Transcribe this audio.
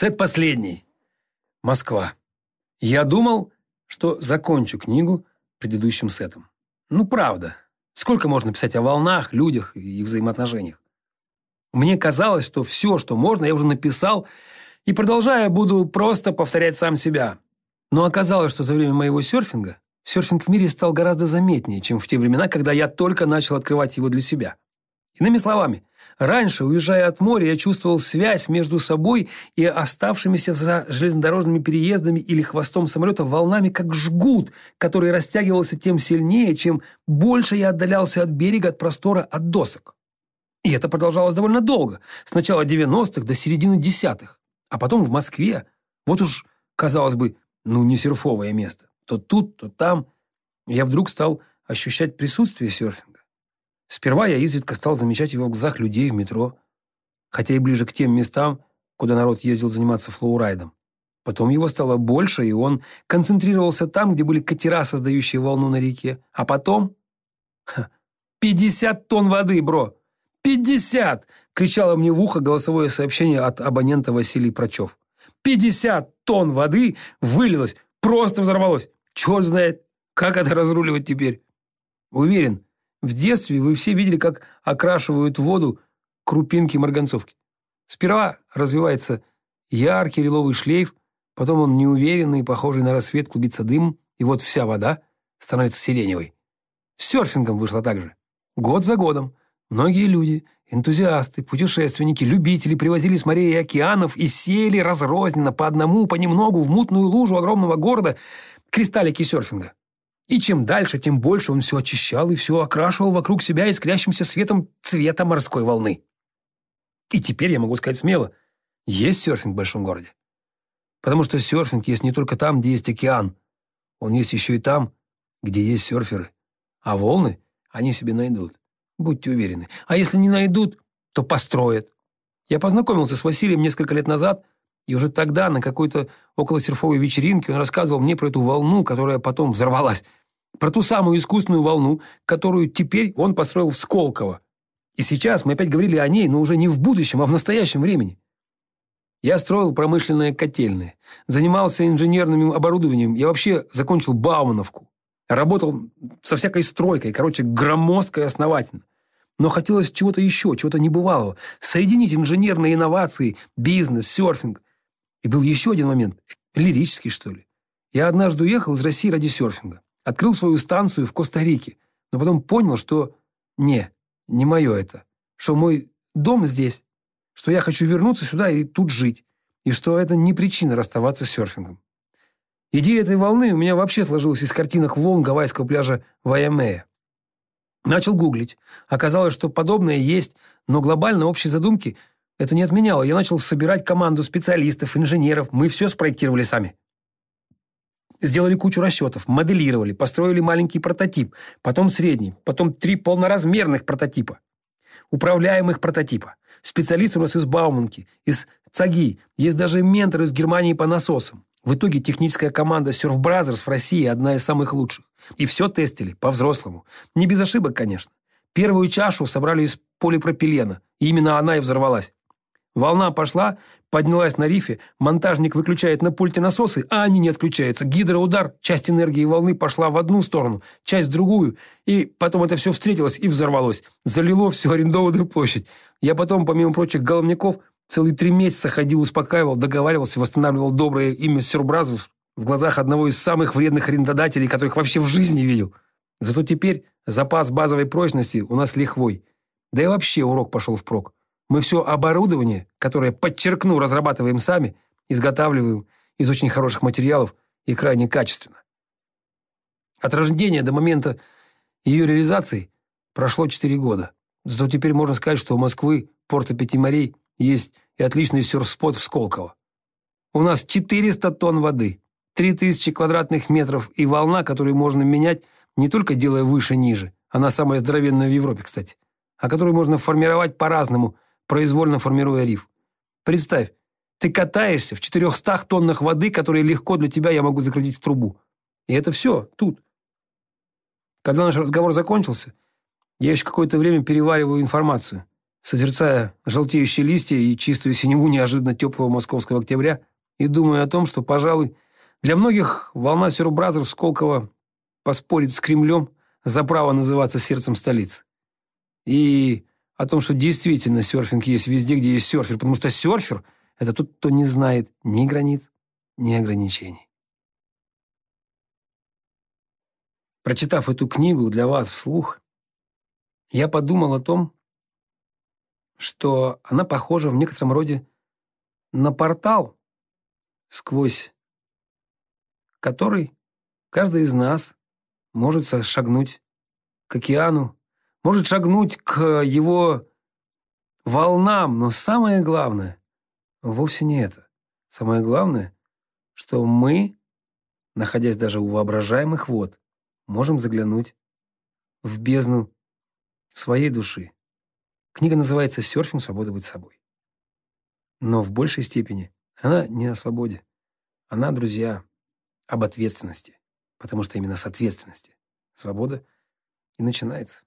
Сет последний. Москва. Я думал, что закончу книгу предыдущим сетом. Ну, правда. Сколько можно писать о волнах, людях и взаимоотношениях? Мне казалось, что все, что можно, я уже написал, и, продолжая, буду просто повторять сам себя. Но оказалось, что за время моего серфинга серфинг в мире стал гораздо заметнее, чем в те времена, когда я только начал открывать его для себя. Иными словами, раньше, уезжая от моря, я чувствовал связь между собой и оставшимися за железнодорожными переездами или хвостом самолета волнами, как жгут, который растягивался тем сильнее, чем больше я отдалялся от берега, от простора, от досок. И это продолжалось довольно долго, с начала 90-х до середины десятых. А потом в Москве, вот уж, казалось бы, ну не серфовое место, то тут, то там, я вдруг стал ощущать присутствие серфинга. Сперва я изредка стал замечать его в глазах людей в метро, хотя и ближе к тем местам, куда народ ездил заниматься флоурайдом. Потом его стало больше, и он концентрировался там, где были катера, создающие волну на реке. А потом... 50 тонн воды, бро! 50! кричало мне в ухо голосовое сообщение от абонента Василий Прочев. 50 тонн воды вылилось, просто взорвалось. Черт знает, как это разруливать теперь. Уверен, в детстве вы все видели, как окрашивают воду крупинки марганцовки. Сперва развивается яркий лиловый шлейф, потом он неуверенный, похожий на рассвет, клубится дым, и вот вся вода становится сиреневой. С серфингом вышло так же. Год за годом многие люди, энтузиасты, путешественники, любители привозили с морей и океанов и сели разрозненно по одному, понемногу в мутную лужу огромного города кристаллики серфинга. И чем дальше, тем больше он все очищал и все окрашивал вокруг себя искрящимся светом цвета морской волны. И теперь я могу сказать смело, есть серфинг в большом городе. Потому что серфинг есть не только там, где есть океан. Он есть еще и там, где есть серферы. А волны они себе найдут. Будьте уверены. А если не найдут, то построят. Я познакомился с Василием несколько лет назад – и уже тогда на какой-то околосерфовой вечеринке он рассказывал мне про эту волну, которая потом взорвалась. Про ту самую искусственную волну, которую теперь он построил в Сколково. И сейчас мы опять говорили о ней, но уже не в будущем, а в настоящем времени. Я строил промышленные котельные, занимался инженерным оборудованием. Я вообще закончил Баумановку. Работал со всякой стройкой, короче, громоздко и основательно. Но хотелось чего-то еще, чего-то небывалого. Соединить инженерные инновации, бизнес, серфинг. И был еще один момент, лирический, что ли. Я однажды уехал из России ради серфинга. Открыл свою станцию в Коста-Рике, но потом понял, что не, не мое это. Что мой дом здесь, что я хочу вернуться сюда и тут жить, и что это не причина расставаться с серфингом. Идея этой волны у меня вообще сложилась из картинок волн гавайского пляжа Вайамея. Начал гуглить. Оказалось, что подобное есть, но глобально общей задумки это не отменяло. Я начал собирать команду специалистов, инженеров. Мы все спроектировали сами. Сделали кучу расчетов, моделировали, построили маленький прототип, потом средний, потом три полноразмерных прототипа. Управляемых прототипа. Специалисты у нас из Бауманки, из ЦАГИ. Есть даже ментор из Германии по насосам. В итоге техническая команда Surf Brothers в России одна из самых лучших. И все тестили, по-взрослому. Не без ошибок, конечно. Первую чашу собрали из полипропилена, и именно она и взорвалась. Волна пошла, поднялась на рифе, монтажник выключает на пульте насосы, а они не отключаются. Гидроудар, часть энергии волны пошла в одну сторону, часть в другую, и потом это все встретилось и взорвалось. Залило всю арендованную площадь. Я потом, помимо прочих головников, целые три месяца ходил, успокаивал, договаривался, восстанавливал доброе имя Сюрбразов в глазах одного из самых вредных арендодателей, которых вообще в жизни видел. Зато теперь запас базовой прочности у нас лихвой. Да и вообще урок пошел впрок. Мы все оборудование, которое, подчеркну, разрабатываем сами, изготавливаем из очень хороших материалов и крайне качественно. От рождения до момента ее реализации прошло 4 года. Зато теперь можно сказать, что у Москвы, порта Пяти морей, есть и отличный серф-спот в Сколково. У нас 400 тонн воды, 3000 квадратных метров и волна, которую можно менять, не только делая выше-ниже, она самая здоровенная в Европе, кстати, а которую можно формировать по-разному – произвольно формируя риф. Представь, ты катаешься в 400 тоннах воды, которые легко для тебя я могу закрутить в трубу. И это все тут. Когда наш разговор закончился, я еще какое-то время перевариваю информацию. созерцая желтеющие листья и чистую синеву неожиданно теплого московского октября, и думаю о том, что, пожалуй, для многих волна Сюрбразер Сколково поспорит с Кремлем за право называться сердцем столицы. И о том, что действительно серфинг есть везде, где есть серфер, потому что серфер – это тот, кто не знает ни границ, ни ограничений. Прочитав эту книгу для вас вслух, я подумал о том, что она похожа в некотором роде на портал, сквозь который каждый из нас может шагнуть к океану, может шагнуть к его волнам, но самое главное вовсе не это. Самое главное, что мы, находясь даже у воображаемых вод, можем заглянуть в бездну своей души. Книга называется «Серфинг. Свобода быть собой». Но в большей степени она не о свободе. Она, друзья, об ответственности. Потому что именно с ответственности свобода и начинается.